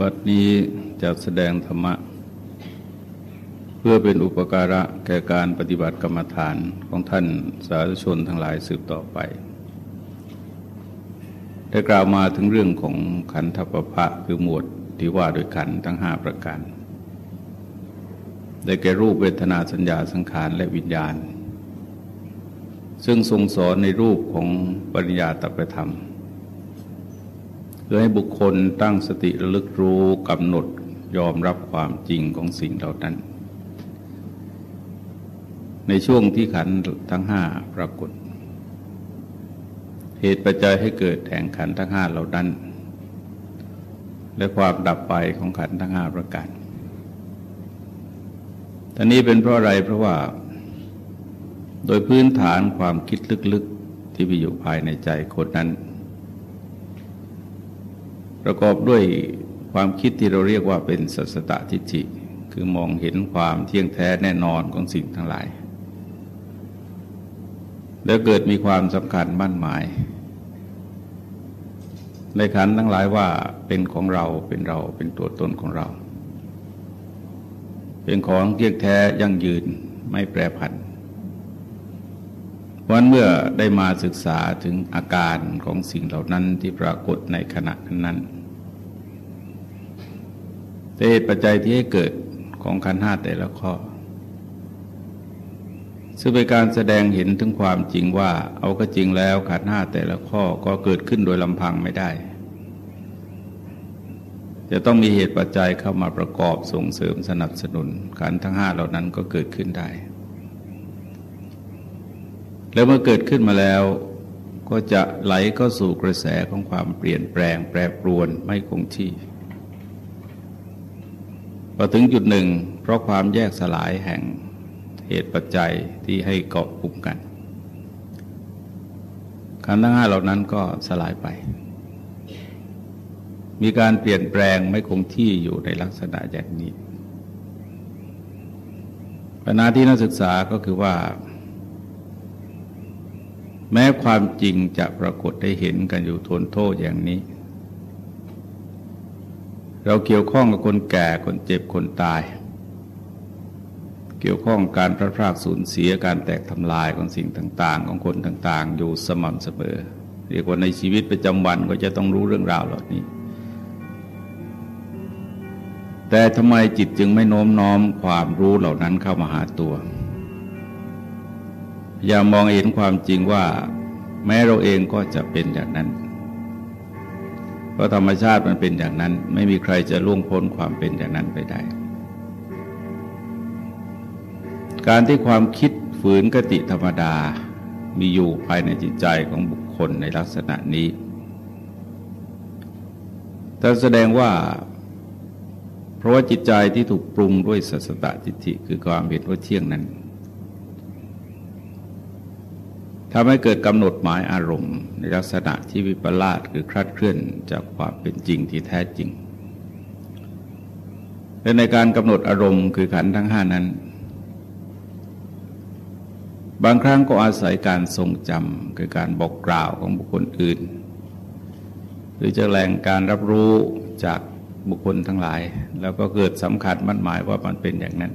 บัดนี้จะแสดงธรรมะ เพื่อเป็นอุปการะแก่การปฏิบัติกรรมฐานของท่านสาธุชนทั้งหลายสืบต่อไป ได้กล่าวมาถึงเรื่องของขันธปภะคือหมวดที่ว่าโดยขันทั้งห้าประการ ได้แก่รูปเวทนาสัญญาสังขารและวิญญาณ ซึ่งทรงสอนในรูปของปริญญาตประธรรม คือให้บุคคลตั้งสติระลึกรู้กำหนดยอมรับความจริงของสิ่งเหล่านั้น ในช่วงที่ขันทั้งห้าปรากฏ เหตุปัจจัยให้เกิดแห่งขันทั้งห้าเหล่านั้น และความดับไปของขันทั้งห้าประการท่านี้เป็นเพราะอะไรเพราะว่า โดยพื้นฐานความคิดลึกๆที่มีอยู่ภายในใจคนนั้น ประกอบด้วยความคิดที่เราเรียกว่าเป็นสัสตทิฏฐิคือมองเห็นความเที่ยงแท้แน่นอนของสิ่งทั้งหลาย แล้วเกิดมีความสำคัญมั่นหมายในขันทั้งหลายว่าเป็นของเราเป็นเราเป็นตัวตนของเรา เป็นของเที่ยงแท้ยั่งยืนไม่แปรผัน วันเมื่อได้มาศึกษาถึงอาการของสิ่งเหล่านั้นที่ปรากฏในขณะนั้นเหตุปัจจัยที่ให้เกิดของขันห้าแต่ละข้อ ซึ่งเป็นการแสดงเห็นถึงความจริงว่าเอาก็จริงแล้วขันห้าแต่ละข้อก็เกิดขึ้นโดยลำพังไม่ได้ จะต้องมีเหตุปัจจัยเข้ามาประกอบส่งเสริมสนับสนุนขันทั้งห้าเหล่านั้นก็เกิดขึ้นได้ แล้วเมื่อเกิดขึ้นมาแล้ว ก็จะไหลก็สู่กระแสของความเปลี่ยนแปลงแปรปรวนไม่คงที่พอถึงจุดหนึ่ง เพราะความแยกสลายแห่งเหตุปัจจัยที่ให้เกาะกลุ่มกันขันธ์ทั้งห้าเหล่านั้นก็สลายไป มีการเปลี่ยนแปลงไม่คงที่อยู่ในลักษณะอย่างนี้ปัญหาที่นักศึกษาก็คือว่า แม้ความจริงจะปรากฏได้เห็นกันอยู่ทนโทษอย่างนี้ เราเกี่ยวข้องกับคนแก่คนเจ็บคนตาย เกี่ยวข้องการพระพรากสูญเสียการแตกทำลายของสิ่งต่าง ๆ ของคนต่าง ๆ อยู่สม่ำเสมอ เรียกว่าในชีวิตประจำวันก็จะต้องรู้เรื่องราวเหล่านี้ แต่ทำไมจิตจึงไม่โน้มน้อมความรู้เหล่านั้นเข้ามาหาตัว อย่ามองเห็นความจริงว่า แม้เราเองก็จะเป็นอย่างนั้น เพราะธรรมชาติมันเป็นอย่างนั้น ไม่มีใครจะล่วงพ้นความเป็นอย่างนั้นไปได้ การที่ความคิดฝืนกติธรรมดา มีอยู่ภายในจิตใจของบุคคลในลักษณะนี้แต่แสดงว่า เพราะว่าจิตใจที่ถูกปรุงด้วยสัสตตจิติคือความเห็นว่าเที่ยงนั้น ทำให้เกิดกำหนดหมายอารมณ์ ในลักษณะที่วิปลาสคือคลาดเคลื่อนจากความเป็นจริงที่แท้จริงและในการกำหนดอารมณ์คือขันทั้งห้านั้น บางครั้งก็อาศัยการทรงจำคือการบอกกล่าวของบุคคลอื่น หรือจะแหล่งการรับรู้จากบุคคลทั้งหลาย แล้วก็เกิดสำคัญมั่นหมายว่ามันเป็นอย่างนั้น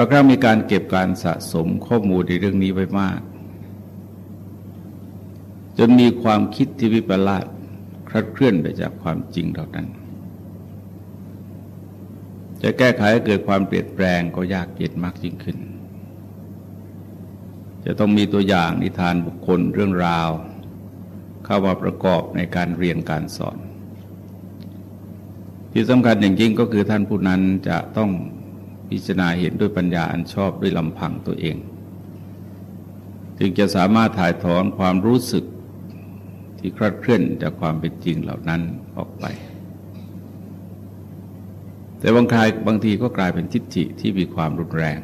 บางครั้งมีการเก็บการสะสมข้อมูลในเรื่องนี้ไว้มาก จนมีความคิดที่วิปลาสคลาดเคลื่อนไปจากความจริงเหล่านั้น จะแก้ไขให้เกิดความเปลี่ยนแปลงก็ยากเย็นมากยิ่งขึ้น จะต้องมีตัวอย่างนิทานบุคคลเรื่องราว เข้ามาประกอบในการเรียนการสอน ที่สำคัญอย่างยิ่งก็คือท่านผู้นั้นจะต้อง พิจารณาเห็นด้วยปัญญาอันชอบด้วยลำพังตัวเอง จึงจะสามารถถ่ายถอนความรู้สึกที่คลาดเคลื่อนจากความเป็นจริงเหล่านั้นออกไป แต่บางครายบางทีก็กลายเป็นทิฏฐิที่มีความรุนแรง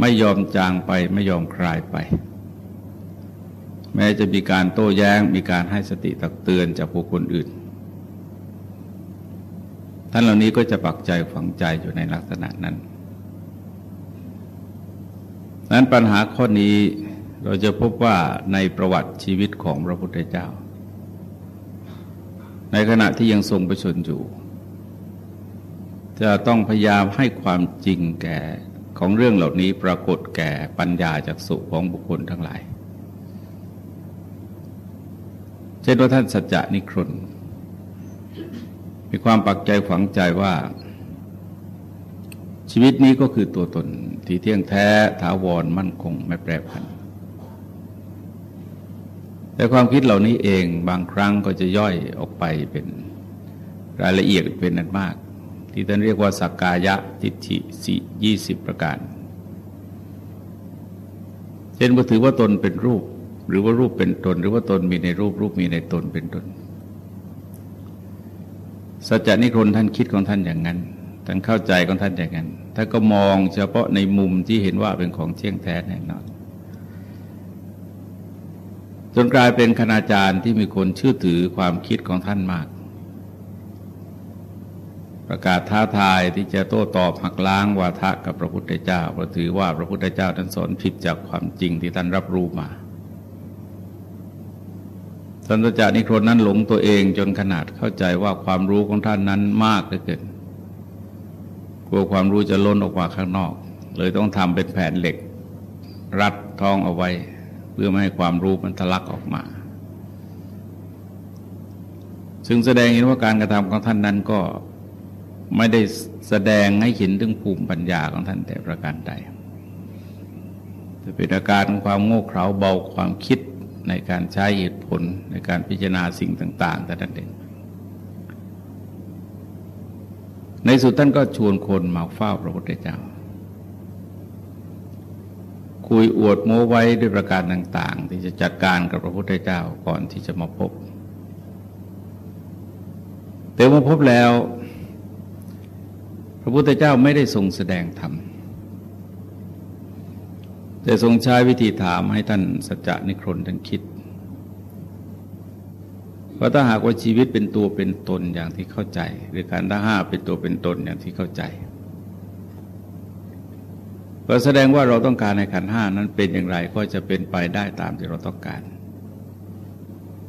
ไม่ยอมจางไปไม่ยอมคลายไป แม้จะมีการโต้แย้งมีการให้สติตักเตือนจากผู้คนอื่น ท่านเหล่านี้ก็จะปักใจฝังใจอยู่ในลักษณะนั้นนั้นปัญหาข้อนี้เราจะพบว่าในประวัติชีวิตของพระพุทธเจ้า ในขณะที่ยังทรงประชนอยู่ จะต้องพยายามให้ความจริงแก่ของเรื่องเหล่านี้ปรากฏแก่ปัญญาจากสุของบุคคลทั้งหลาย เช่นว่าท่านสัจจนิครน มีความปักใจฝังใจว่า ชีวิตนี้ก็คือตัวตนที่เที่ยงแท้ถาวรมั่นคงไม่แปรผัน แต่ความคิดเหล่านี้เองบางครั้งก็จะย่อยออกไปเป็นรายละเอียดเป็นนันมาก ที่ท่านเรียกว่าสักกายะทิฏฐิสี่ยี่สิบประการเช่นว่าถือว่าตนเป็นรูป หรือว่ารูปเป็นตน หรือว่าตนมีในรูปรูปมีในตนเป็นตน สัจจนิครนท่านคิดของท่านอย่างนั้น ท่านเข้าใจของท่านอย่างนั้นท่านก็มองเฉพาะในมุมที่เห็นว่าเป็นของเที่ยงแท้แน่นอนจนกลายเป็นคณาจารย์ที่มีคนเชื่อถือความคิดของท่านมาก ประกาศท้าทายที่จะโต้ตอบหักล้างวาทะกับพระพุทธเจ้าเพราะถือว่าพระพุทธเจ้าท่านสอนผิดจากความจริงที่ท่านรับรู้มา สันตจานิโครนั้นหลงตัวเองจนขนาดเข้าใจว่าความรู้ของท่านนั้นมากเหลือเกินกลัวความรู้จะล้นออกมาข้างนอก เลยต้องทำเป็นแผ่นเหล็ก รัดท้องเอาไว้ เพื่อไม่ให้ความรู้มันทะลักออกมา ซึ่งแสดงเห็นว่าการกระทำของท่านนั้นก็ไม่ได้แสดงให้เห็นถึงภูมิปัญญาของท่านแต่ประการใดจะเป็นอาการของความโง่เขลาเบาความคิด ในการใช้เหตุผลในการพิจารณาสิ่งต่างๆแต่นั้นเองในสุดท่านก็ชวนคนมาเฝ้าพระพุทธเจ้า คุยอวดโม้ไว้ด้วยประการต่าง ๆ ที่จะจัดการกับพระพุทธเจ้าก่อนที่จะมาพบแต่เมื่อพบแล้ว พระพุทธเจ้าไม่ได้ทรงแสดงธรรม แต่ทรงใช้วิธีถามให้ท่านสัจจะนิครนท่านคิดว่าะถ้าหากว่าชีวิตเป็นตัวเป็นตนอย่างที่เข้าใจ หรือการทั้งห้าเป็นตัวเป็นตนอย่างที่เข้าใจก็แสดงว่าเราต้องการในขันห้านั้นเป็นอย่างไรก็จะเป็นไปได้ตามที่เราต้องการ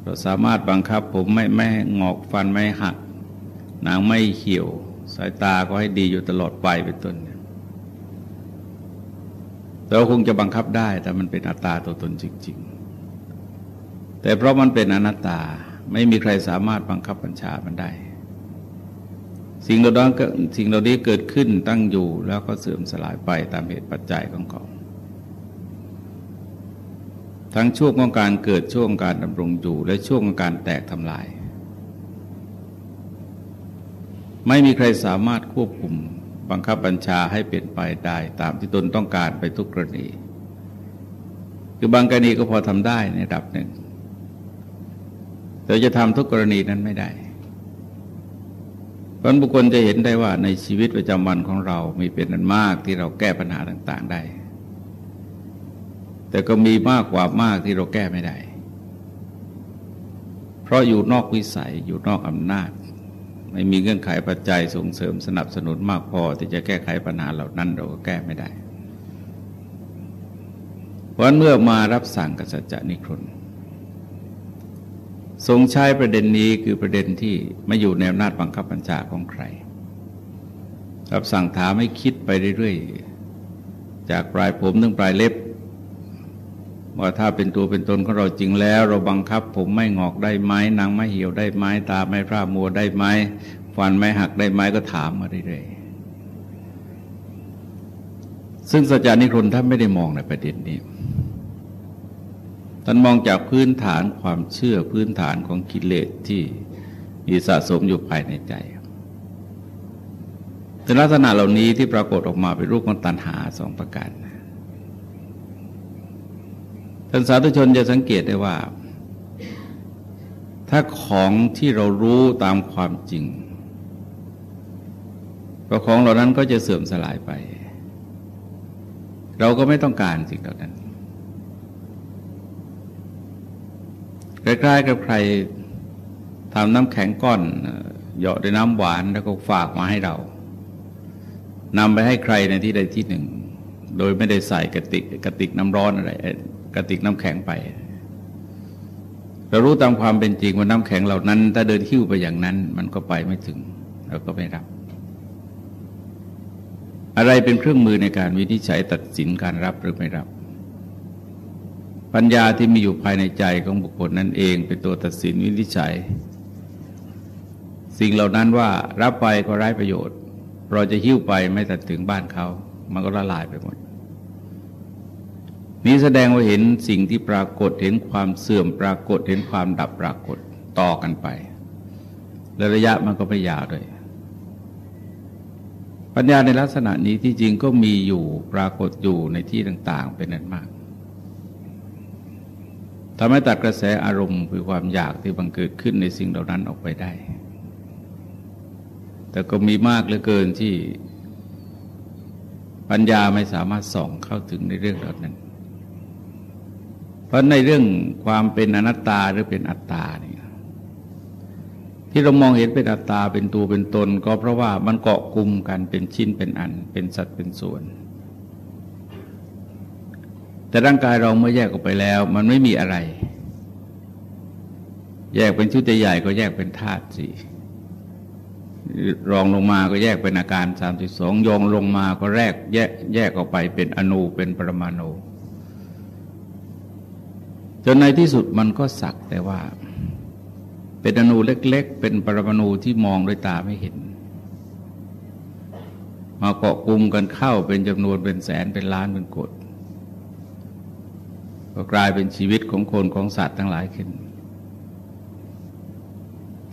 เราสามารถบังคับผมไม่ไม่งอกฟันไม่หัก หนังไม่เหี่ยว สายตาก็ให้ดีอยู่ตลอดไปเป็นต้น เราคงจะบังคับได้แต่มันเป็นอัตตาตัวตนจริง ๆ แต่เพราะมันเป็นอนัตตาไม่มีใครสามารถบังคับบัญชามันได้ สิ่งเหล่านั้นสิ่งเหล่านี้เกิดขึ้นตั้งอยู่แล้วก็เสื่อมสลายไปตามเหตุปัจจัยของเขาทั้งช่วงของการเกิดช่วงการดำรงอยู่ และช่วงของการแตกทำลาย ไม่มีใครสามารถควบคุม บังคับบัญชาให้เป็นไปได้ตามที่ตนต้องการไปทุกกรณี คือบางกรณีก็พอทำได้ในระดับหนึ่ง แต่จะทำทุกกรณีนั้นไม่ได้เพราะบุคคลจะเห็นได้ว่าในชีวิตประจำวันของเรา มีเป็นนันมากที่เราแก้ปัญหาต่าง ๆได้ แต่ก็มีมากกว่ามากที่เราแก้ไม่ได้ เพราะอยู่นอกวิสัยอยู่นอกอำนาจ ไม่มีเงื่อนไขปัจจัยส่งเสริมสนับสนุนมากพอที่จะแก้ไขปัญหาเหล่านั้นเราก็แก้ไม่ได้ เพราะเมื่อมารับสั่งกับสัจจนิครนทรงใช้ประเด็นนี้คือประเด็นที่ไม่อยู่ในอำนาจบังคับบัญชาของใคร รับสั่งถามให้คิดไปเรื่อยๆ จากปลายผมถึงปลายเล็บ ว่าถ้าเป็นตัวเป็นตนของเราจริงแล้ว เราบังคับผมไม่งอกได้ไหมนางไม่เหี่ยวได้ไหมตาไม่พร่ามัวได้ไหมฟันไม่หักได้ไหมก็ถามมาเรื่อยๆซึ่งสัจจานิครนท่านไม่ได้มองในประเด็นนี้ท่านมองจากพื้นฐานความเชื่อพื้นฐานของกิเลสที่มีสะสมอยู่ภายในใจแต่ลักษณะเหล่านี้ที่ปรากฏออกมาเป็นรูปของตัณหาสองประการ ท่านสาธุชนจะสังเกตได้ว่า ถ้าของที่เรารู้ตามความจริงก็ของเหล่านั้นก็จะเสื่อมสลายไป เราก็ไม่ต้องการสิ่งเหล่านั้นใกล้ๆกับใครทำน้ำแข็งก้อนเหยาะด้วยน้ำหวานแล้วก็ฝากมาให้เรานำไปให้ใครในที่ใดที่หนึ่ง โดยไม่ได้ใส่กระติกกระติกน้ำร้อนอะไร กระติกน้ำแข็งไป เรารู้ตามความเป็นจริงว่าน้ำแข็งเหล่านั้น ถ้าเดินหิ้วไปอย่างนั้น มันก็ไปไม่ถึง เราก็ไม่รับ อะไรเป็นเครื่องมือในการวินิจฉัยตัดสินการรับหรือไม่รับ ปัญญาที่มีอยู่ภายในใจของบุคคลนั่นเอง เป็นตัวตัดสินวินิจฉัย สิ่งเหล่านั้นว่ารับไปก็ไร้ประโยชน์ เราจะหิ้วไปไม่ตัดถึงบ้านเขา มันก็ละลายไปหมด นี้แสดงว่าเห็นสิ่งที่ปรากฏเห็นความเสื่อมปรากฏเห็นความดับปรากฏต่อกันไป และระยะมันก็ไม่ยาวด้วย ปัญญาในลักษณะนี้ที่จริงก็มีอยู่ปรากฏอยู่ในที่ต่างๆ เป็นนั้นมากทำให้ตัดกระแสอารมณ์คือความอยากที่บังเกิดขึ้นในสิ่งเหล่านั้นออกไปได้ แต่ก็มีมากเหลือเกินที่ปัญญาไม่สามารถส่องเข้าถึงในเรื่องเหล่านั้น ราะในเรื่องความเป็นอนัตตาหรือเป็นอัตตาเนี่ยที่เรามองเห็นเป็นอัตตาเป็นตัวเป็นตน ก็เพราะว่ามันเกาะกลุ่มกันเป็นชิ้นเป็นอัน เป็นสัตว์เป็นส่วน แต่ร่างกายเราเมื่อแยกออกไปแล้ว มันไม่มีอะไร แยกเป็นชุดใหญ่ก็แยกเป็นธาตุสี่รองลงมาก็แยกเป็นอาการสามสิบสองยองลงมาก็แยกแยกแยกออกไปเป็นอนูเป็นปรมาณู จนในที่สุดมันก็สักแต่ว่า เป็นอนูเล็ก ๆ เป็นปรมาณูที่มองด้วยตาไม่เห็น มาเกาะกลุ่มกันเข้าเป็นจำนวนเป็นแสนเป็นล้านเป็นกดก็กลายเป็นชีวิตของคนของสัตว์ทั้งหลายขึ้น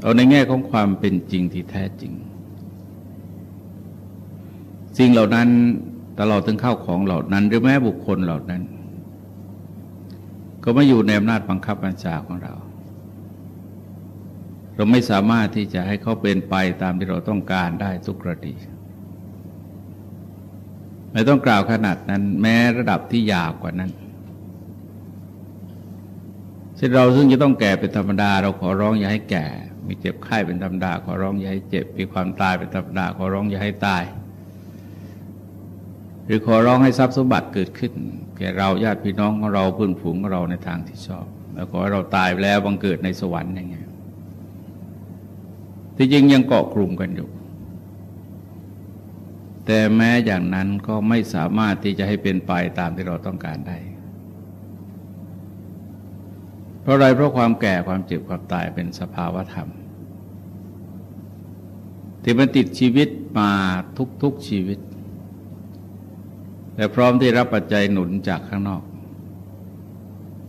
เอาในแง่ของความเป็นจริงที่แท้จริง สิ่งเหล่านั้นตลอดถึงเข้าของเหล่านั้น หรือแม้บุคคลเหล่านั้น ก็ไม่อยู่ในอำนาจบังคับบัญชาของเรา เราไม่สามารถที่จะให้เขาเป็นไปตามที่เราต้องการได้ทุกกรณีไม่ต้องกล่าวขนาดนั้น แม้ระดับที่ยาวกว่านั้นเช่นเราซึ่งจะต้องแก่เป็นธรรมดา เราขอร้องอย่าให้แก่ มีเจ็บไข้เป็นธรรมดา ขอร้องอย่าให้เจ็บ มีความตายเป็นธรรมดา ขอร้องอย่าให้ตาย หรือขอร้องให้ทรัพย์สมบัติเกิดขึ้น แก่เราญาติพี่น้องของเราเพื่อนฝูงของเราในทางที่ชอบ แล้วขอให้เราตายไปแล้วบังเกิดในสวรรค์อย่างเงี้ยที่จริงยังเกาะกลุ่มกันอยู่ แต่แม้อย่างนั้นก็ไม่สามารถที่จะให้เป็นไปตามที่เราต้องการได้ เพราะอะไรเพราะความแก่ความเจ็บความตายเป็นสภาวธรรมที่มันติดชีวิตมาทุกๆชีวิต และพร้อมที่รับปัจจัยหนุนจากข้างนอก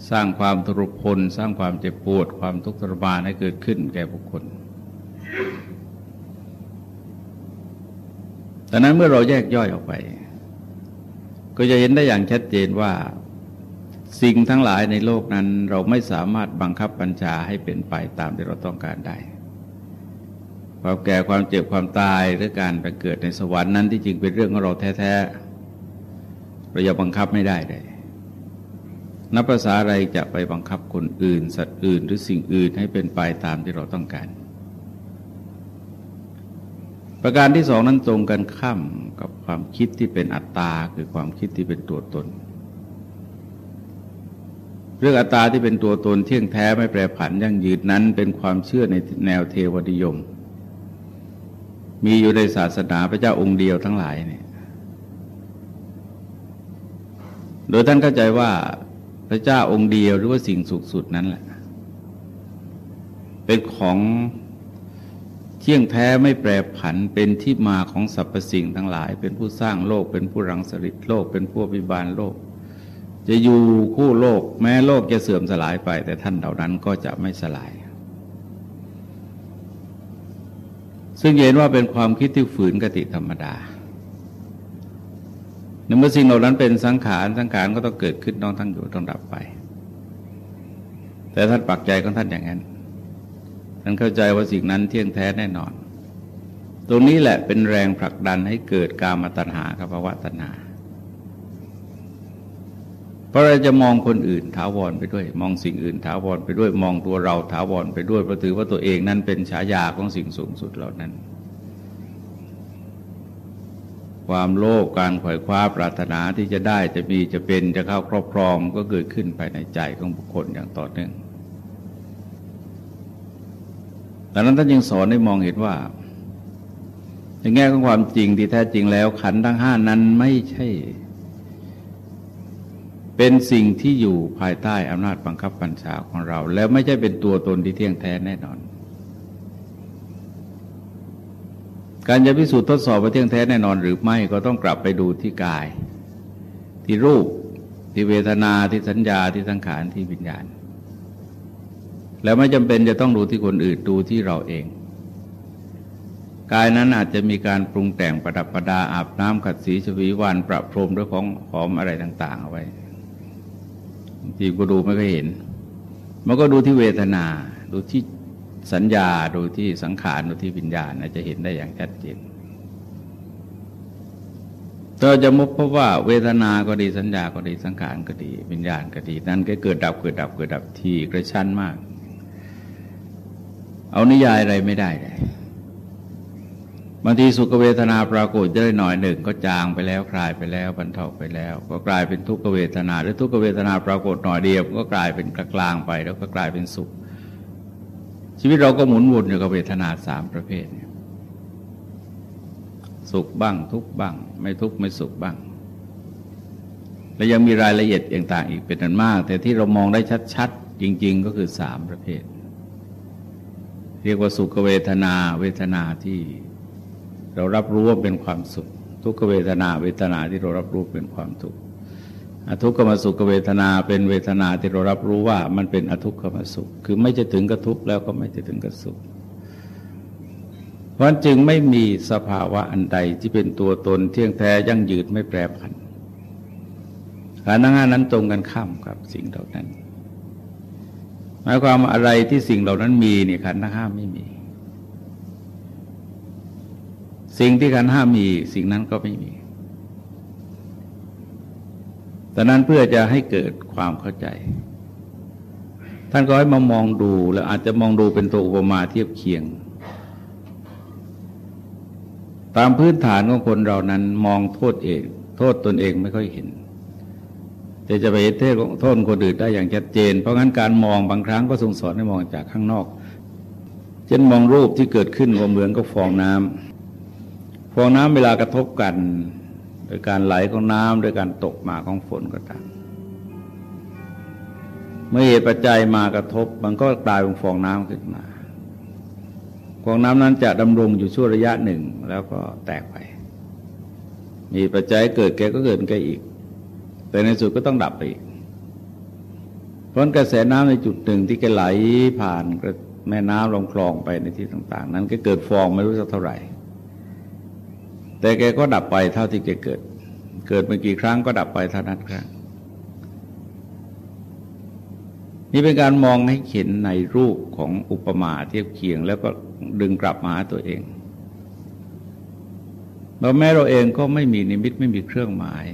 สร้างความทุรพล สร้างความเจ็บปวด ความทุกข์ทรมานให้เกิดขึ้นแก่บุคคลดังนั้นเมื่อเราแยกย่อยออกไป ก็จะเห็นได้อย่างชัดเจนว่าสิ่งทั้งหลายในโลกนั้นเราไม่สามารถบังคับบัญชาให้เป็นไปตามที่เราต้องการได้ ความแก่ความเจ็บความตายหรือการไปเกิดในสวรรค์นั้นที่จริงเป็นเรื่องของเราแท้ๆ เราจะบังคับไม่ได้เลยนับภาษาอะไรจะไปบังคับคนอื่น สัตว์อื่น หรือสิ่งอื่นให้เป็นไปตามที่เราต้องการ ประการที่สองนั้นตรงกันข้ามกับความคิดที่เป็นอัตตาคือความคิดที่เป็นตัวตน เรื่องอัตตาที่เป็นตัวตนเที่ยงแท้ไม่แปรผันยั่งยืนนั้นเป็นความเชื่อในแนวเทวดิยม มีอยู่ในศาสนาพระเจ้าองค์เดียวทั้งหลายเนี่ย โดยท่านเข้าใจว่าพระเจ้าองค์เดียวหรือว่าสิ่งสุขสุดนั้นแหละ เป็นของเที่ยงแท้ไม่แปรผันเป็นที่มาของสรรพสิ่งทั้งหลาย เป็นผู้สร้างโลก เป็นผู้รังสริตโลก เป็นผู้วิบาลโลก จะอยู่คู่โลก แม้โลกจะเสื่อมสลายไป แต่ท่านเหล่านั้นก็จะไม่สลาย ซึ่งเห็นว่าเป็นความคิดที่ฝืนกติธรรมดา ในเมื่อสิ่งเหล่านั้นเป็นสังขารสังขารก็ต้องเกิดขึ้นต้องทั้งอยู่ต้องดับไป แต่ท่านปักใจของท่านอย่างนั้นท่านเข้าใจว่าสิ่งนั้นเที่ยงแท้แน่นอน ตรงนี้แหละเป็นแรงผลักดันให้เกิดกามตัณหากับภาวะตัณหาเพราะเราจะมองคนอื่นถาวรไปด้วย มองสิ่งอื่นถาวรไปด้วย มองตัวเราถาวรไปด้วยเพราะถือว่าตัวเองนั้นเป็นฉายาของสิ่งสูงสุดเหล่านั้น ความโลภการขวายคว้าปรารถนาที่จะได้จะมีจะเป็นจะเข้าครอบครองก็เกิดขึ้นภายในใจของบุคคลอย่างต่อเนื่องดังนั้นท่านยังสอนให้มองเห็นว่าในแง่ของความจริงที่แท้จริงแล้ว ขันทั้งห้านั้นไม่ใช่ เป็นสิ่งที่อยู่ภายใต้อำนาจบังคับบัญชาของเรา แล้วไม่ใช่เป็นตัวตนที่เที่ยงแท้แน่นอน การจะพิสูจน์ทดสอบว่าเที่ยงแท้แน่นอนหรือไม่ก็ต้องกลับไปดูที่กาย ที่รูป ที่เวทนาที่สัญญาที่สังขารที่วิญญาณ แล้วไม่จำเป็นจะต้องดูที่คนอื่นดูที่เราเอง กายนั้นอาจจะมีการปรุงแต่งประดับประดาอาบน้ำขัดสีชวีวันประพรมด้วยของหอมอะไรต่าง ๆ เอาไว้ทีก็ดูไม่เคยเห็น มันก็ดูที่เวทนาดูที่ สัญญาดูที่สังขารดูที่วิญญาณจะเห็นได้อย่างชัดเจนเราจะมุกเพบว่าเวทนาก็ดีสัญญาก็ดีสังขารก็ดี วิญญาณก็ดี นั้นก็เกิดดับเกิดดับเกิดดับที่กระชั้นมาก เอานิยายอะไรไม่ได้เลยบางทีสุขเวทนาปรากฏได้หน่อยหนึ่งก็จางไปแล้วคลายไปแล้วบรรเทาไปแล้ว ก็กลายเป็นทุกขเวทนาหรือทุกขเวทนาปรากฏหน่อยเดียว ก็กลายเป็นกลางไป แล้วก็กลายเป็นสุข ชีวิตเราก็หมุนวนอยู่กับเวทนาสามประเภท สุขบ้างทุกบ้าง ไม่ทุกไม่สุขบ้าง และยังมีรายละเอียดต่างๆอีกเป็นอันมาก แต่ที่เรามองได้ชัดๆ จริง ๆ ก็คือสามประเภท เรียกว่าสุขเวทนาเวทนาที่เรารับรู้ว่าเป็นความสุข ทุกขเวทนาเวทนาที่เรารับรู้เป็นความทุกข์ อทุกขมสุขเวทนาเป็นเวทนาที่เรารับรู้ว่ามันเป็นอทุกขมสุข คือไม่จะถึงกับทุกข์แล้วก็ไม่จะถึงกับสุขเพราะจึงไม่มีสภาวะอันใดที่เป็นตัวตนเที่ยงแท้ยั่งยืนไม่แปรผันการนั่งนั้นตรงกันข้ามกับสิ่งเหล่านั้น หมายความอะไรที่สิ่งเหล่านั้นมีเนี่ยขันธ์ห้าไม่มี สิ่งที่ขันห้ามี สิ่งนั้นก็ไม่มี แต่นั้นเพื่อจะให้เกิดความเข้าใจ ท่านก็ให้มามองดูแล้วอาจจะมองดูเป็นตัวอุปมาเทียบเคียง ตามพื้นฐานของคนเรานั้นมองโทษเอง โทษตนเองไม่ค่อยเห็น แต่จะไปเทศโทษคนอื่นได้อย่างชัดเจน เพราะงั้นการมองบางครั้งก็ทรงสอนให้มองจากข้างนอก เช่นมองรูปที่เกิดขึ้นว่าเหมือนกับฟองน้ำฟองน้ำเวลากระทบกัน ดยการไหลของน้ำโดยการตกมาของฝนก็ตามเมื่อเหตุปัจจัยมากระทบ มันก็กลายเป็นฟองน้ำขึ้นมาฟองน้ำนั้นจะดำรงอยู่ชั่วระยะหนึ่งแล้วก็แตกไป มีปัจจัยเกิดแกก็เกิดแกอีก แต่ในสุดก็ต้องดับไปอีกเพราะกระแสน้ำในจุดหนึ่งที่แกไหลผ่านแม่น้ำลงคลองไปในที่ต่าง ๆ นั้นก็เกิดฟองไม่รู้สักเท่าไหร่ แต่แกก็ดับไปเท่าที่แกเกิด เกิดมากี่ครั้งก็ดับไปเท่านั้นครั้งนี่เป็นการมองให้เห็นในรูปของอุปมาเทียบเคียง แล้วก็ดึงกลับมาหาตัวเองเราแม้เราเองก็ไม่มีนิมิตไม่มีเครื่องหมาย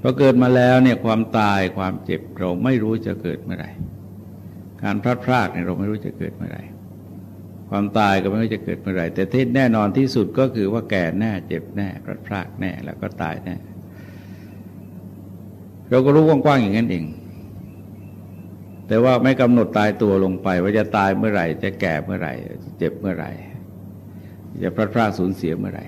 พอเกิดมาแล้วเนี่ยความตายความเจ็บเราไม่รู้จะเกิดเมื่อไหร่การพลาดพลาดเนี่ยเราไม่รู้จะเกิดเมื่อไหร่ ความตายก็ไม่ว่าจะเกิดเมื่อไหร่แต่ที่แน่นอนที่สุดก็คือว่าแก่แน่เจ็บแน่พลาดพลาดแน่แล้วก็ตายแน่เราก็รู้กว้างๆอย่างนั้นเอง แต่ว่าไม่กำหนดตายตัวลงไป ว่าจะตายเมื่อไหร่ จะแก่เมื่อไหร่จะเจ็บเมื่อไหร่ จะพลาดพลาดสูญเสียเมื่อไหร่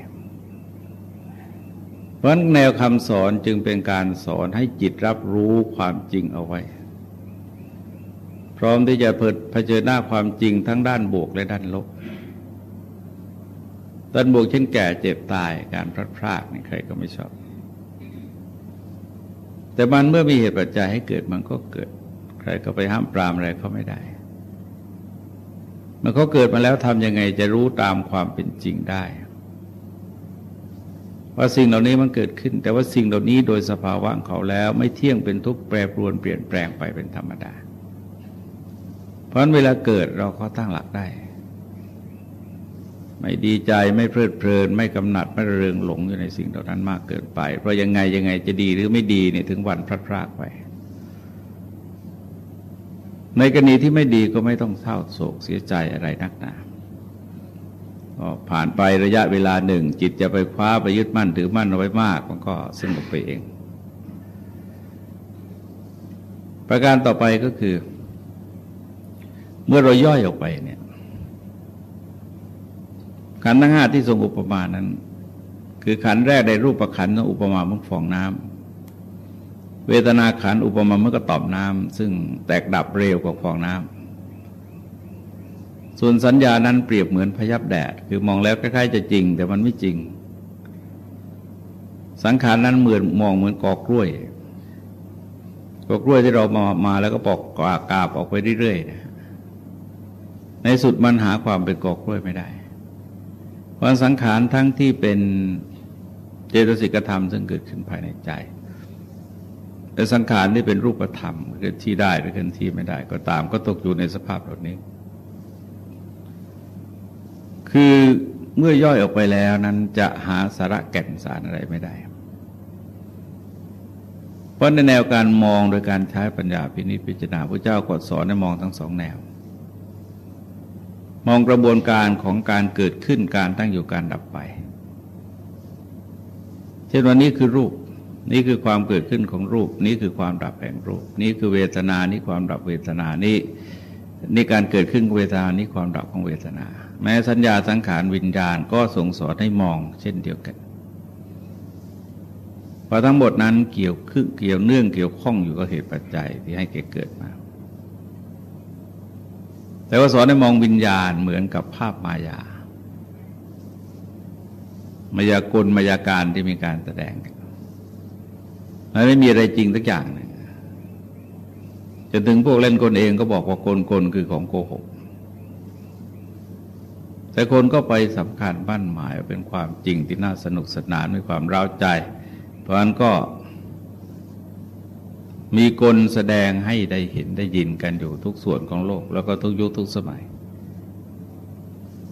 เพราะแนวคำสอนจึงเป็นการสอนให้จิตรับรู้ความจริงเอาไว้ พร้อมที่จะเผชิญหน้าความจริงทั้งด้านบวกและด้านลบด้านบวกเช่นแก่เจ็บตายการพลัดพรากนี่ใครก็ไม่ชอบ แต่มันเมื่อมีเหตุปัจจัยให้เกิดมันก็เกิด ใครก็ไปห้ามปรามอะไรเขาไม่ได้มื่อเขาเกิดมาแล้วทำยังไงจะรู้ตามความเป็นจริงได้ว่าสิ่งเหล่านี้มันเกิดขึ้น แต่ว่าสิ่งเหล่านี้โดยสภาวะของเขาแล้วไม่เที่ยงเป็นทุกข์แปรปรวนเปลี่ยนแปลงไปเป็นธรรมดา เพราะเวลาเกิดเราก็ตั้งหลักได้ ไม่ดีใจไม่เพลิดเพลิน ไม่กำหนัดไม่เริงหลงอยู่ในสิ่งเหล่านั้นมากเกินไป เพราะยังไงยังไงจะดีหรือไม่ดีเนี่ยถึงวันพลาดพลาดไป ในกรณีที่ไม่ดีก็ไม่ต้องเศร้าโศกเสียใจอะไรนักหนาก็ผ่านไประยะเวลาหนึ่ง จิตจะไปคว้าไปยึดมั่นถือมั่นเอาไว้มากมันก็สงบไปเอง ประการต่อไปก็คือ เมื่อเราย่อยออกไปเนี่ยขันทั้งห้าที่ทรงอุปมานั้น คือขันแรกในรูปประขันอุปมาเมื่อฟองน้ำเวทนาขันอุปมาเมื่อกระตอบน้ำซึ่งแตกดับเร็วกว่าฟองน้ำส่วนสัญญานั้นเปรียบเหมือนพยับแดด คือมองแล้วคล้ายๆจะจริง แต่มันไม่จริง สังขารนั้นเหมือนมองเหมือนกอกล้วยกอกล้วยที่เรามามาแล้วก็ปอกกากาบออกไปเรื่อยๆ สุดมันหาความเป็นกอกล้วยไม่ได้วันสังขารทั้งที่เป็นเจตสิกธรรมซึ่งเกิดขึ้นภายในใจแต่สังขารที่เป็นรูปธรรมเกิดที่ได้หรือเกิดที่ไม่ได้ ก็ตามก็ตกอยู่ในสภาพเหล่านี้ คือเมื่อย่อยออกไปแล้วนั้นจะหาสาระแก่นสารอะไรไม่ได้ เพราะในแนวการมองโดยการใช้ปัญญาพินิจพิจารณาพระเจ้าก็สอนให้มองทั้งสองแนว มองกระบวนการของการเกิดขึ้นการตั้งอยู่การดับไป เช่นวันนี้คือรูป นี่คือความเกิดขึ้นของรูป นี่คือความดับแห่งรูป นี่คือเวทนา นี่ความดับเวทนา นี่นี่การเกิดขึ้นของเวทนา นี่ความดับของเวทนา แม้สัญญาสังขารวิญญาณก็ส่งสอนให้มอง เช่นเดียวกันเพราะทั้งหมดนั้นเกี่ยวขึ้นเกี่ยวเนื่องเกี่ยวข้องอยู่กับเหตุปัจจัยที่ให้เกิดมา แต่ว่าสอนให้มองวิญญาณเหมือนกับภาพมายา มายากลมายาการที่มีการแสดงมันไม่มีอะไรจริงสักอย่างนึงจนถึงพวกเล่นกลเองก็บอกว่ากลกลคือของโกหก แต่คนก็ไปสำคัญบ้านหมายเป็นความจริงที่น่าสนุกสนานมีความร้าวใจ เพราะนั้นก็ มีกลแสดงให้ได้เห็นได้ยินกันอยู่ทุกส่วนของโลก แล้วก็ทุกยุคทุกสมัย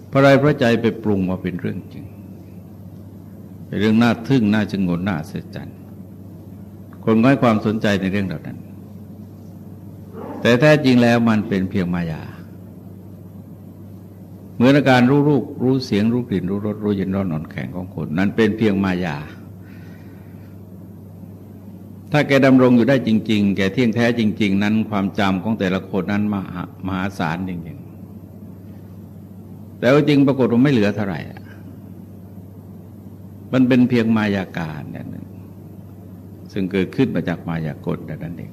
เพราะไรพระใจไปปรุงมาเป็นเรื่องจริง เป็นเรื่องน่าทึ่งน่าชงนน่าเสียใจคนก็ให้ความสนใจในเรื่องเหล่านั้น แต่แท้จริงแล้วมันเป็นเพียงมายา เหมือนอาการรู้รูปรู้เสียงรู้กลิ่นรู้รสรู้เย็นร้อนอ่อนแข็งของคน นั้นเป็นเพียงมายา ถ้าแกดำรงอยู่ได้จริง ๆ แกเที่ยงแท้จริง ๆ นั้น ความจำของแต่ละคนนั้นมหามหาศาลจริงๆ แต่ว่าจริงปรากฏว่าไม่เหลือเท่าไหร่ มันเป็นเพียงมายาการอย่างหนึ่งซึ่งเกิดขึ้นมาจากมายากลนั่นเอง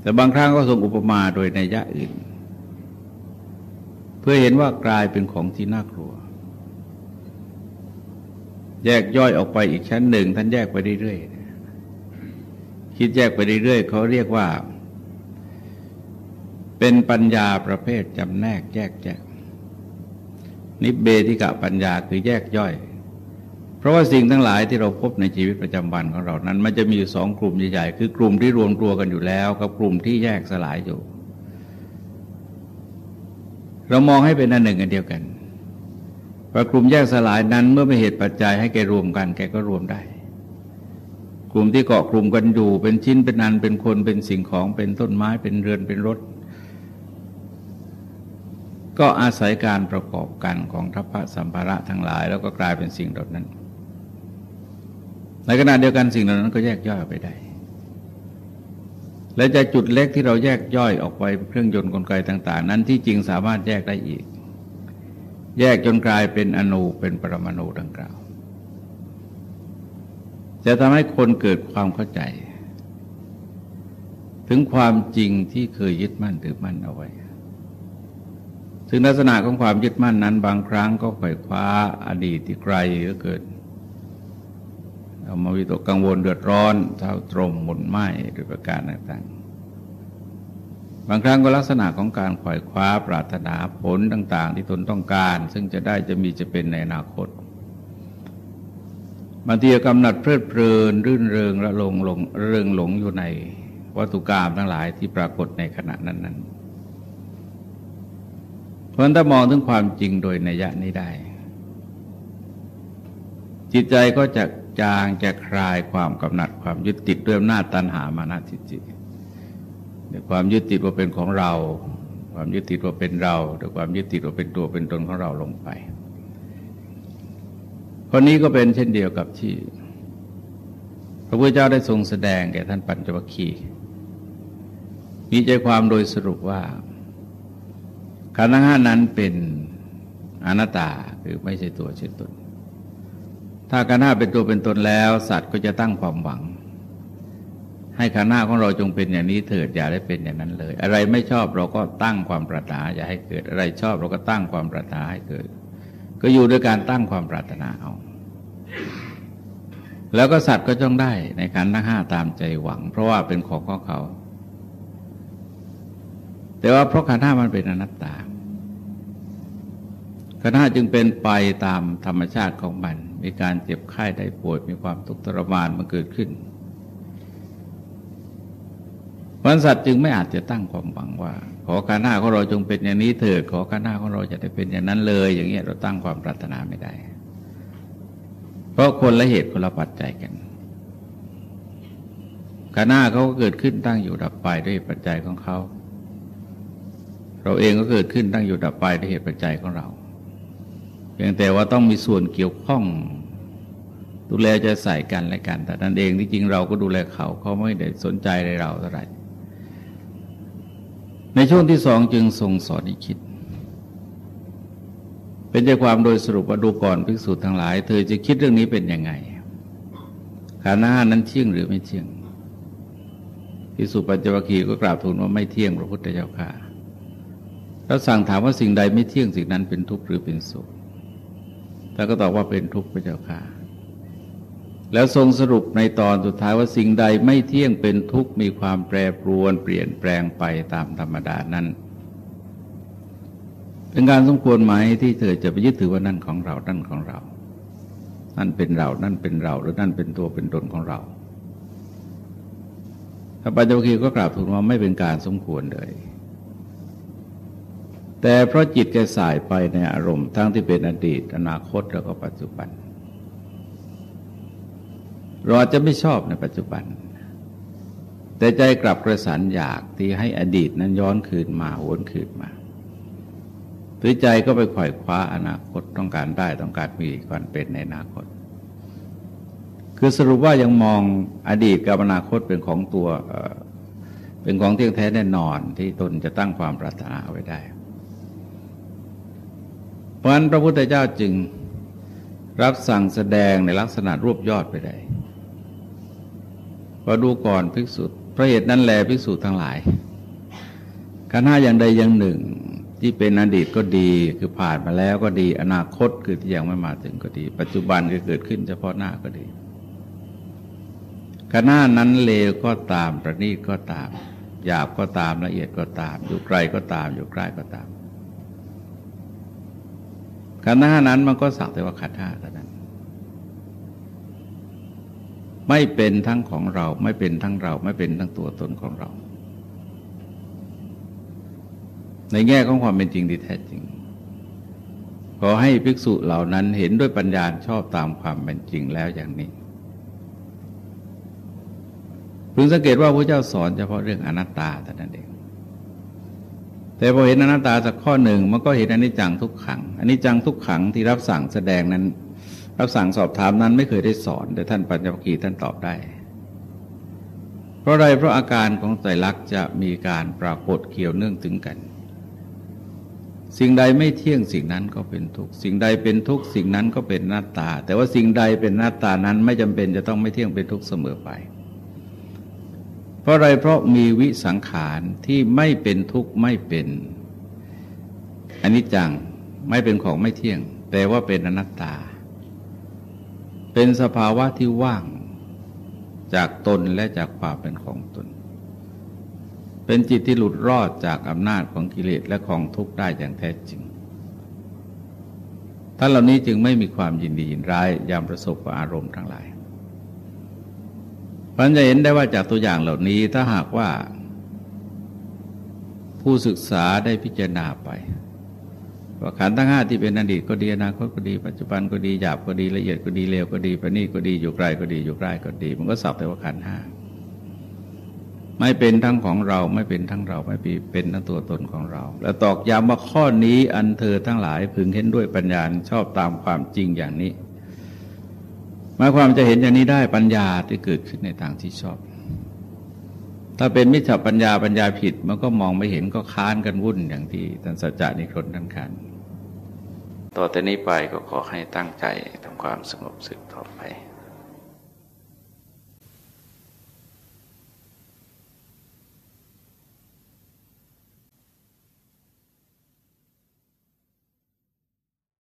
แต่บางครั้งก็ทรงอุปมาโดยในยะอื่น เพื่อเห็นว่ากลายเป็นของที่น่ากลัว แยกย่อยออกไปอีกชั้นหนึ่ง ท่านแยกไปเรื่อยๆคิดแยกไปเรื่อยๆเขาเรียกว่า เป็นปัญญาประเภทจำแนก แยกแยกนิเบธิกะปัญญาคือแยกย่อย เพราะว่าสิ่งทั้งหลายที่เราพบในชีวิตประจำวันของเรานั้น มันจะมีอยู่สองกลุ่มใหญ่ๆคือกลุ่มที่รวมตัวกันอยู่แล้ว กับกลุ่มที่แยกสลายอยู่ เรามองให้เป็นอันหนึ่งอันเดียวกัน ว่ากลุ่มแยกสลายนั้นเมื่อไม่เหตุปัจจัยให้แกรวมกัน แกก็รวมได้ กลุ่มที่เกาะกลุ่มกันอยู่ เป็นชิ้นเป็นนันเป็นคนเป็นสิ่งของเป็นต้นไม้เป็นเรือนเป็นรถ ก็อาศัยการประกอบกันของทัพพระสัมภาระทั้งหลาย แล้วก็กลายเป็นสิ่งเหล่านั้น ในขณะเดียวกันสิ่งเหล่านั้นก็แยกย่อยออกไปได้และจะจุดเล็กที่เราแยกย่อยออกไปเครื่องยนต์กลไกต่าง ๆ นั้นที่จริงสามารถแยกได้อีก แยกจนกลายเป็นอนูเป็นปรมาณูดังกล่าว จะทำให้คนเกิดความเข้าใจ ถึงความจริงที่เคยยึดมั่นถือมั่นเอาไว้ถึงลักษณะของความยึดมั่นนั้น บางครั้งก็ไขว่คว้าอดีตที่ไกลก็เกิดเอามาวิตกกังวลเดือดร้อนเท้าตรมหมุนไหม้ด้วยประการต่างๆ บางครั้งก็ลักษณะของการขวอยคว้าปรารถนาผลต่าง ๆ ที่ตนต้องการ ซึ่งจะได้จะมีจะเป็นในอนาคตบางทีกำหนัดเพลิดเพลิน รื่นเริงระลงหลงเริงหลงอยู่ในวัตถุกรรมทั้งหลายที่ปรากฏในขณะนั้นๆเพราะถ้ามองถึงความจริงโดยนัยะนี้ได้ จิตใจก็จะจางจะคลายความกำหนัดความยึดติดด้วยอำนาจตัณหามานาทิจิต ความยึดติดว่าเป็นของเรา ความยึดติดว่าเป็นเราหรือความยึดติดว่าเป็นตัวเป็นตนของเราลงไปคนนี้ก็เป็นเช่นเดียวกับที่ พระพุทธเจ้าได้ทรงแสดงแก่ท่านปัญจวัคคีย์มีใจความโดยสรุปว่าขันธ์ห้านั้นเป็นอนัตตาคือไม่ใช่ตัวใช่ตน ถ้าขันธ์ห้าเป็นตัวเป็นตนแล้ว สัตว์ก็จะตั้งความหวัง ให้ขันธ์ห้าของเราจงเป็นอย่างนี้เถิดอย่าได้เป็นอย่างนั้นเลย อะไรไม่ชอบเราก็ตั้งความปรารถนาอย่าให้เกิดอะไรชอบเราก็ตั้งความปรารถนาให้เกิด ก็อยู่ด้วยการตั้งความปรารถนาเอาแล้วก็สัตว์ก็จ้องได้ในขันทั้งห้าตามใจหวัง เพราะว่าเป็นของของเขา แต่ว่าเพราะขันห้ามันเป็นอนัตตาคณะจึงเป็นไปตามธรรมชาติของมัน มีการเจ็บไข้ได้ป่วยมีความทุกข์ทรมานมันเกิดขึ้น วันสัตว์จึงไม่อาจจะตั้งความหวังว่า ขอขาหน้าของเราจงเป็นอย่างนี้เถิดขอขาหน้าของเราจะได้เป็นอย่างนั้นเลย อย่างเงี้ยเราตั้งความปรารถนาไม่ได้ เพราะคนละเหตุคนละปัจจัยกันขาหน้าเขาก็เกิดขึ้นตั้งอยู่ดับไปด้วยปัจจัยของเขา เราเองก็เกิดขึ้นตั้งอยู่ดับไปด้วยเหตุปัจจัยของเราพียงแต่ว่าต้องมีส่วนเกี่ยวข้องดูแลจะใส่กันและกัน แต่นั้นเองที่จริงเราก็ดูแลเขาเขาไม่ได้สนใจในเราเท่าไหร่ ในช่วงที่สองจึงทรงสอนให้คิด เป็นใจความโดยสรุปว่าดูก่อนภิกษุทั้งหลาย เธอจะคิดเรื่องนี้เป็นยังไงขาหน้านั้นเที่ยงหรือไม่เที่ยงภิกษุปัญจวัคคีย์ก็กราบทูลว่าไม่เที่ยงพระพุทธเจ้าค่ะ แล้วสั่งถามว่าสิ่งใดไม่เที่ยงสิ่งนั้นเป็นทุกข์หรือเป็นสุขแล้วก็ตอบว่าเป็นทุกข์พระเจ้าค่ะ แล้วทรงสรุปในตอนสุดท้ายว่าสิ่งใดไม่เที่ยงเป็นทุกข์มีความแปรปรวนเปลี่ยนแปลงไปตามธรรมดานั้น เป็นการสมควรไหมที่เธอจะไปยึดถือว่านั่นของเรา นั่นของเรา นั่นเป็นเรา นั่นเป็นเรา หรือนั่นเป็นตัวเป็นตนของเราพระปัญจวัคคีย์ก็กล่าวถูกว่าไม่เป็นการสมควรเลย แต่เพราะจิตแกสายไปในอารมณ์ทั้งที่เป็นอดีต อนาคตแล้วก็ปัจจุบัน เราอาจจะไม่ชอบในปัจจุบัน แต่ใจกลับกระสันอยากที่ให้อดีตนั้นย้อนคืนมาวนคืนมาหรือใจก็ไปไขวอยคว้าอนาคตต้องการได้ต้องการมีก่อนเป็นในอนาคต คือสรุปว่ายังมองอดีตกับอนาคตเป็นของตัวเป็นของเที่ยงแท้แน่นอนที่ตนจะตั้งความปรารถนาไว้ได้ เพราะนั้นพระพุทธเจ้าจึงรับสั่งแสดงในลักษณะรวบยอดไปได้ ว่าดูก่อนภิกษุพระเหตุนั้นแลภิกษุทั้งหลายขันห้าอย่างใดอย่างหนึ่ง ที่เป็นอดีตก็ดีคือผ่านมาแล้วก็ดีอนาคตคือที่ยังไม่มาถึงก็ดี ปัจจุบันก็เกิดขึ้นเฉพาะหน้าก็ดีขันห้านั้นเลวก็ตามประณีตก็ตามหยาบก็ตามละเอียดก็ตาม อยู่ไกลก็ตาม อยู่ใกล้ก็ตามขันห้านั้นมันก็สักแต่ว่าขันห้าเท่านั้น ไม่เป็นทั้งของเรา ไม่เป็นทั้งเรา ไม่เป็นทั้งตัวตนของเรา ในแง่ของความเป็นจริงที่แท้จริง ขอให้ภิกษุเหล่านั้นเห็นด้วยปัญญาชอบตามความเป็นจริงแล้วอย่างนี้พึงสังเกตว่าพระเจ้าสอนเฉพาะเรื่องอนัตตาแต่นั้นเอง แต่พอเห็นอนัตตาสักข้อหนึ่งมันก็เห็นอนิจจังทุกขังอนิจจังทุกขังที่รับสั่งแสดงนั้น รับสั่งสอบถามนั้นไม่เคยได้สอน แต่ท่านปัญญวคีท่านตอบได้ เพราะอะไรเพราะอาการของไตรลักษณ์จะมีการปรากฏเกี่ยวเนื่องถึงกัน สิ่งใดไม่เที่ยงสิ่งนั้นก็เป็นทุกสิ่งใดเป็นทุกสิ่งนั้นก็เป็นหน้าตา แต่ว่าสิ่งใดเป็นหน้าตานั้นไม่จำเป็นจะต้องไม่เที่ยงเป็นทุกเสมอไป เพราะอะไรเพราะมีวิสังขารที่ไม่เป็นทุกข์ไม่เป็นอันิจจังไม่เป็นของไม่เที่ยง แต่ว่าเป็นอนัตตา เป็นสภาวะที่ว่างจากตนและจากความเป็นของตน เป็นจิตที่หลุดรอดจากอำนาจของกิเลสและของทุกข์ได้อย่างแท้จริงท่านเหล่านี้จึงไม่มีความยินดียินร้ายยามประสบกับอารมณ์ทั้งหลายมันจะเห็นได้ว่าจากตัวอย่างเหล่านี้ถ้าหากว่า ผู้ศึกษาได้พิจารณาไป ว่าขันทั้งห้าที่เป็นอดีตก็ดีอนาคตก็ดี ปัจจุบันก็ดีหยาบก็ดีละเอียดก็ดีเลวก็ดีประณีตก็ดีอยู่ไกลก็ดีอยู่ใกล้ก็ดี มันก็สับแต่ว่าขันห้าไม่เป็นทั้งของเราไม่เป็นทั้งเราไม่เป็นทั้งตัวตนของเรา และตอกย้ำว่าข้อนี้อันเธอทั้งหลายพึงเห็นด้วยปัญญาชอบตามความจริงอย่างนี้หมายความจะเห็นอย่างนี้ได้ปัญญาที่เกิดขึ้นในทางที่ชอบ ถ้าเป็นมิจฉาปัญญาปัญญาผิดมันก็มองไม่เห็นก็ค้านกันวุ่นอย่างที่ท่านสัจจานิครนท่านค้าน ต่อแต่นี้ไปก็ขอให้ตั้งใจทำความสงบสึกต่อไป